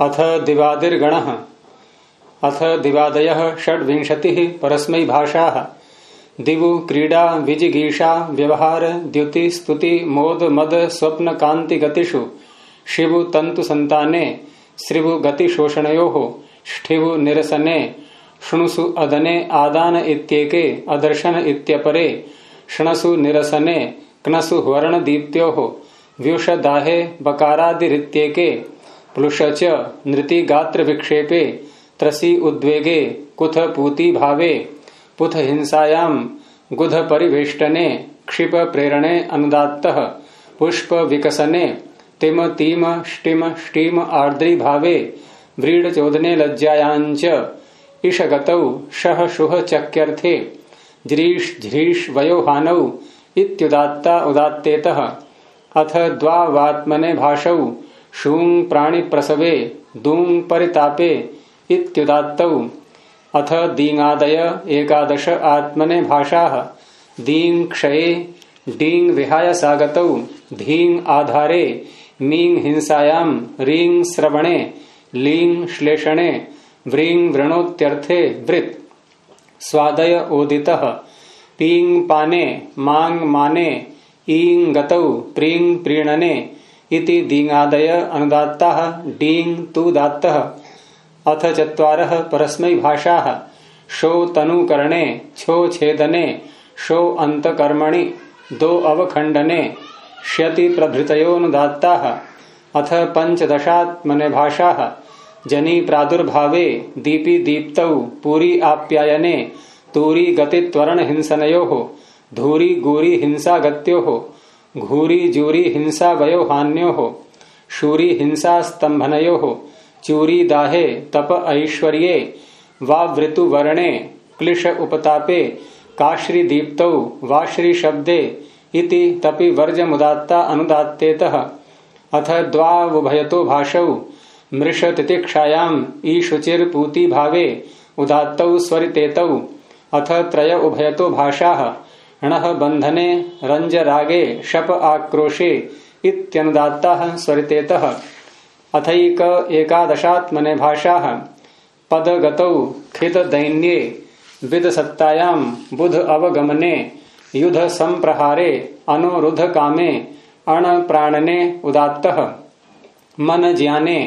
अथ दिवादिर्गण। अथ दिवादय षड्विंशति परस्मै भाषा। दिवु, क्रीडा विजिगीषा व्यवहार, द्युति, स्तुति, मोद, मद, स्वप्न कांति गतिषु। शिवु तंतु संताने श्रिवु, गति, शोषणयो। ष्ठिवु निरसने। शुणुसु, अदने। आदान इत्येके। अदर्शन इत्यपरे। शणसु, निरसने। क्नसु, वर्ण दीप्त्यो। व्युष, दाहे। बकारादिरित्येके। प्लुष नृति गात्र विक्षेपे त्रसी उद्वेगे, कुथ पूति भावे, पुथ हिंसायाम गुध परिवेष्टने, क्षिप प्रेरणे अनुदात्त, पुष्प विकसने, तिम तीम ष्टिम ष्टीम आर्द्री भावे, व्रीड चोदने लज्जायांच ईशगतौ शह शुह चक्यर्थे, ज्रीष झ्रीष वयोहानौ इत्युदात्ता उदात्तेतः, अथ द्वावात्मने भाषौ शूंग प्राणि प्रसवे दूंग परितापे इत्युदात्तौ। अथ दींगादय एकादश आत्मने भाषा। दींग क्षये डींग विहाय सागतौ। धींग आधारे मींग हिंसायाम रींग श्रवणे लींग श्लेषणे व्रींग वृणोत्यर्थे वृत्। स्वादय ओदित। पींग पाने मांग माने ईंग गतौ प्रींग प्रीणने इति दींगादय अनुदात्ता, डींग तु दात्त। अथ चर परस्मै भाषा। शो तनुकरणे, छो छेदने, शो अंतकर्मणि, दो अवखंडने श्यति प्रभृतयोनुदात्ता अथ पंचदशात्मने भाषा। जनी प्रादुर्भावे, दीपी दीप्तौ, पूरी आप्यायने, तूरी गतित्वरण हिंसनयो धूरी गूरी हिंसा गत्यो घूरी जूरी हिंसा वयो हान्यो हो, शूरी हिंसा स्तंभनयो हो, चूरी दाहे तप ऐश्वर्ये वावृतु वर्णे क्लिश उपतापे, काश्री दीप्त वाश्री शब्दे, इति तपि वर्ज मुदात्ता अनुदात्तेत अथ द्वावुभयतो भाषौ मृष तितिक्षायाम ईशुचिर्पूति भावे उदात्तौ स्वरितेतौ। अथ त्रय उभयतो भाषा। ण बंधने रंज रागे शप आक्रोशे इत्यनुदात्ता स्वरितेत। अथक एकादशात्मने भाषा। पदगतौ खित दैन्ये विद सत्तायाम बुध अवगमने युध संप्रहारे अनुरुध कामे अण प्राणने उदात्त। मन ज्ञाने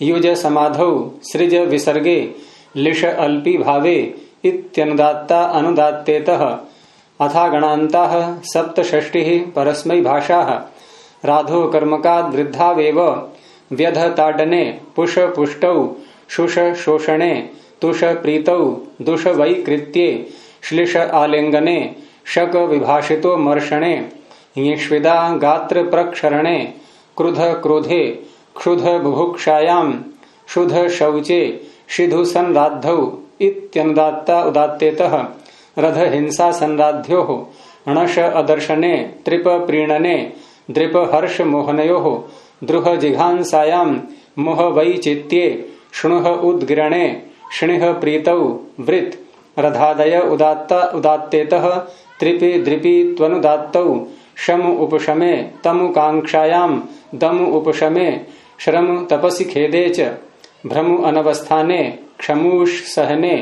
युज समाधौ सृज विसर्गे लिश अल्पी भावे इत्यनुदात्ता अनुदात्तेतः। अथागणाता सप्तष्टि परस्मै भाषा। राधो कर्मकाद वृद्धावेव व्यध ताडने पुष पुष्टौ शुष शोषणे, तुष प्रीतौ, दुष वैकृत्ये, श्लिष आलिंगने शक विभाषितो मर्षणे, यिष्विदा गात्र प्रक्षरणे क्रुध क्रोधे, क्षुध बुभुक्षायाम शुध शौचे, शिधु संराधौ इत्यनुदात्ता उदात्तेतः। रध हिंसा संराध्यो णश अदर्शने, त्रिप प्रीणने, द्रिप हर्ष मोहनयो द्रुह जिघांसायाम मोह वै चित्ये, शुणुह उद्गिरणे क्षिण प्रीतौ, वृत रधादय उदात्त उदात्तेत, त्रिपि द्रिपि त्वनुदात्तौ, शम उपशमे, तमु कांक्षायाम दम उपशमे, श्रम तपसि खेदे च, भ्रमु अनवस्थाने क्षमूष सहने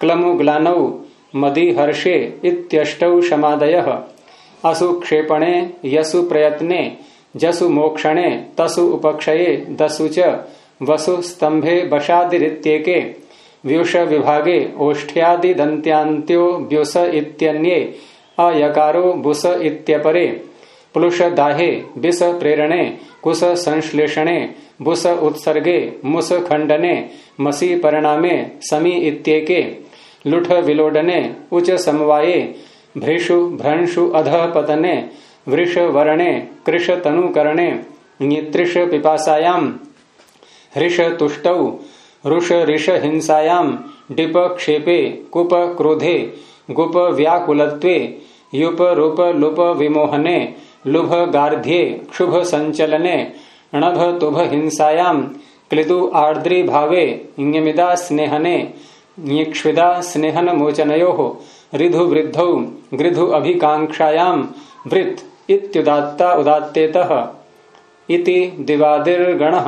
क्लमु ग्लानौ मदी हर्षे इत्यष्टौ शमादय। असु क्षेपणे, यसु प्रयत्ने, जसु मोक्षणे, तसु उपक्षये, दसु च, वसु स्तंभे बशादिरित्येके व्युष विभागे ओष्ठ्यादि दन्त्यान्त्यो इत्यन्ये, अयकारो, बुस इत्यपरे, प्लुष दाहे, बिस प्रेरणे, कुस संश्लेषणे, बुस उत्सर्गे, मुस खंडने मसी परिणामे, समी इत्येके। लुठ विलोडने, उच समवाये भ्रेषु भ्रंशु अध पतने, वृष वर्णे, कृष तनुकरणे, नित्रिष पिपासायाम हृष तुष्टौ रुष ऋष हिंसायाम डिप क्षेपे, कुप क्रोधे, गुप व्याकुलत्वे, युप रूप लुप विमोहने, लुभ गार्ध्ये, क्षुभ संचलने णभ तुभ हिंसायाम क्लिदु आर्द्री भावे इंगमिदा स्नेहने निक्षुदा स्नेहन मोचनो ऋधु वृद्ध गृधु अभिकांक्षायाम वृत इत्युदात्ता उदात्तेतः इति दिवादिर्गणः।